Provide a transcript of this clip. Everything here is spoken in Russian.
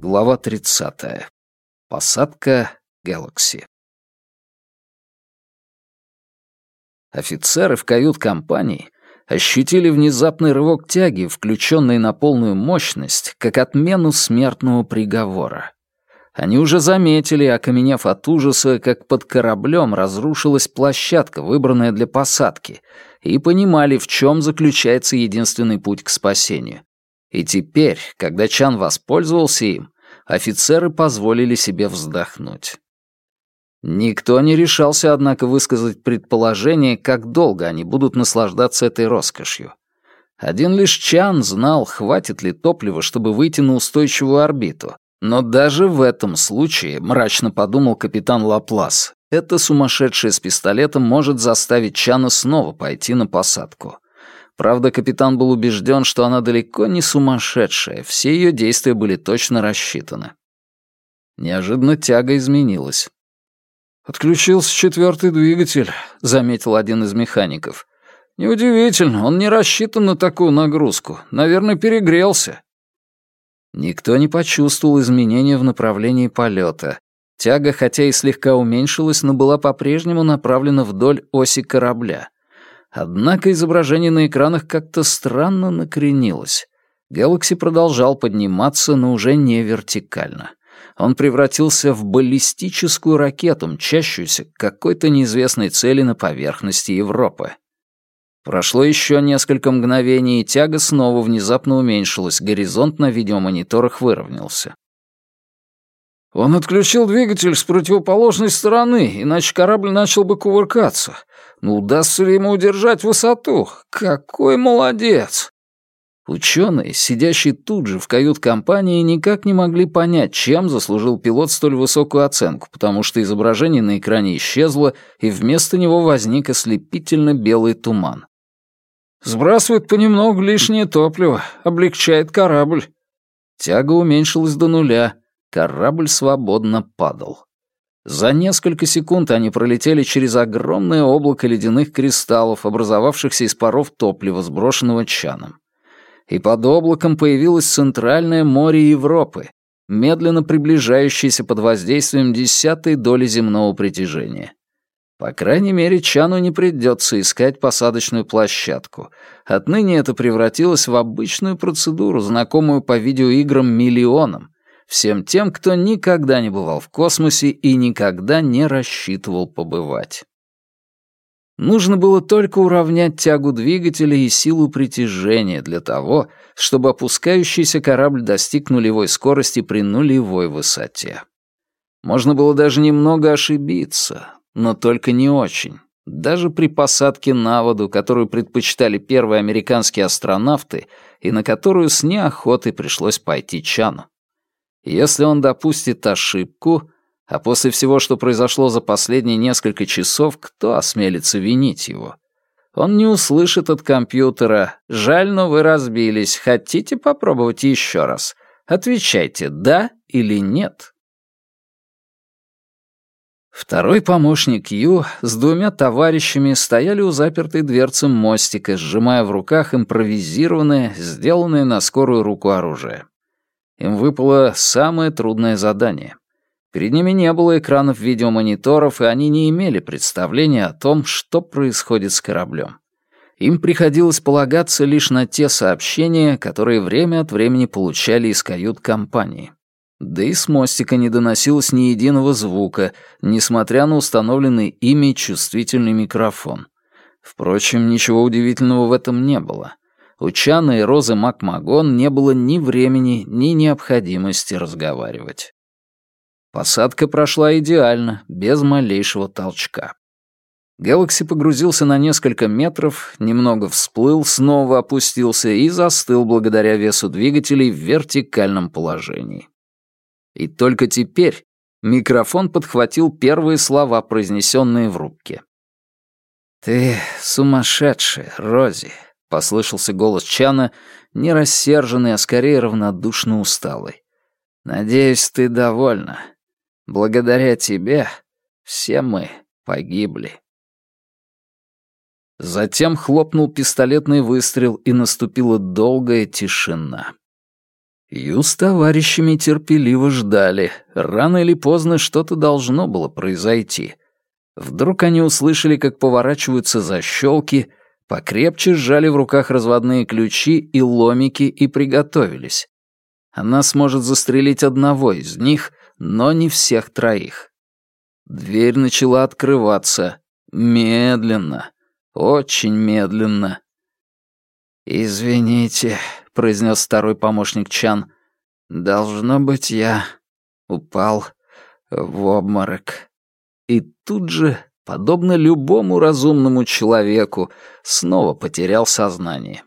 Глава 30. Посадка Galaxy. Офицеры в кают-компании ощутили внезапный рывок тяги, включенный на полную мощность, как отмену смертного приговора. Они уже заметили, окаменев от ужаса, как под кораблем разрушилась площадка, выбранная для посадки, и понимали, в чем заключается единственный путь к спасению. И теперь, когда Чан воспользовался им, офицеры позволили себе вздохнуть. Никто не решался, однако, высказать предположение, как долго они будут наслаждаться этой роскошью. Один лишь Чан знал, хватит ли топлива, чтобы выйти на устойчивую орбиту. Но даже в этом случае, мрачно подумал капитан Лаплас, это сумасшедшее с пистолетом может заставить Чана снова пойти на посадку. Правда, капитан был убежден, что она далеко не сумасшедшая, все ее действия были точно рассчитаны. Неожиданно тяга изменилась. «Отключился четвертый двигатель», — заметил один из механиков. «Неудивительно, он не рассчитан на такую нагрузку. Наверное, перегрелся». Никто не почувствовал изменения в направлении полета. Тяга, хотя и слегка уменьшилась, но была по-прежнему направлена вдоль оси корабля. Однако изображение на экранах как-то странно накренилось. Galaxy продолжал подниматься, но уже не вертикально. Он превратился в баллистическую ракету, мчащуюся к какой-то неизвестной цели на поверхности Европы. Прошло еще несколько мгновений, и тяга снова внезапно уменьшилась, горизонт на видеомониторах выровнялся. Он отключил двигатель с противоположной стороны, иначе корабль начал бы кувыркаться. Но удастся ли ему удержать высоту? Какой молодец! Ученые, сидящие тут же в кают-компании, никак не могли понять, чем заслужил пилот столь высокую оценку, потому что изображение на экране исчезло, и вместо него возник ослепительно белый туман. «Сбрасывает понемногу лишнее топливо, облегчает корабль». Тяга уменьшилась до нуля, корабль свободно падал. За несколько секунд они пролетели через огромное облако ледяных кристаллов, образовавшихся из паров топлива, сброшенного чаном. И под облаком появилось центральное море Европы, медленно приближающееся под воздействием десятой доли земного притяжения. По крайней мере, Чану не придется искать посадочную площадку. Отныне это превратилось в обычную процедуру, знакомую по видеоиграм миллионам, всем тем, кто никогда не бывал в космосе и никогда не рассчитывал побывать. Нужно было только уравнять тягу двигателя и силу притяжения для того, чтобы опускающийся корабль достиг нулевой скорости при нулевой высоте. Можно было даже немного ошибиться, но только не очень. Даже при посадке на воду, которую предпочитали первые американские астронавты и на которую с неохотой пришлось пойти Чану. Если он допустит ошибку, а после всего, что произошло за последние несколько часов, кто осмелится винить его? Он не услышит от компьютера «Жаль, но вы разбились. Хотите попробовать еще раз?» Отвечайте «да» или «нет». Второй помощник Ю с двумя товарищами стояли у запертой дверцы мостика, сжимая в руках импровизированное, сделанное на скорую руку оружие. Им выпало самое трудное задание. Перед ними не было экранов видеомониторов, и они не имели представления о том, что происходит с кораблем. Им приходилось полагаться лишь на те сообщения, которые время от времени получали из кают-компании. Да и с мостика не доносилось ни единого звука, несмотря на установленный ими чувствительный микрофон. Впрочем, ничего удивительного в этом не было у Чана и Розы Макмагон не было ни времени, ни необходимости разговаривать. Посадка прошла идеально, без малейшего толчка. Гэлакси погрузился на несколько метров, немного всплыл, снова опустился и застыл благодаря весу двигателей в вертикальном положении. И только теперь микрофон подхватил первые слова, произнесенные в рубке. «Ты сумасшедшая, Рози», — послышался голос Чана, не рассерженный, а скорее равнодушно усталый. «Надеюсь, ты довольна. Благодаря тебе все мы погибли». Затем хлопнул пистолетный выстрел, и наступила долгая тишина. Ю с товарищами терпеливо ждали. Рано или поздно что-то должно было произойти. Вдруг они услышали, как поворачиваются защелки, покрепче сжали в руках разводные ключи и ломики и приготовились. Она сможет застрелить одного из них, но не всех троих. Дверь начала открываться. Медленно. Очень медленно. «Извините», — произнес второй помощник Чан. «Должно быть, я упал в обморок». И тут же, подобно любому разумному человеку, снова потерял сознание.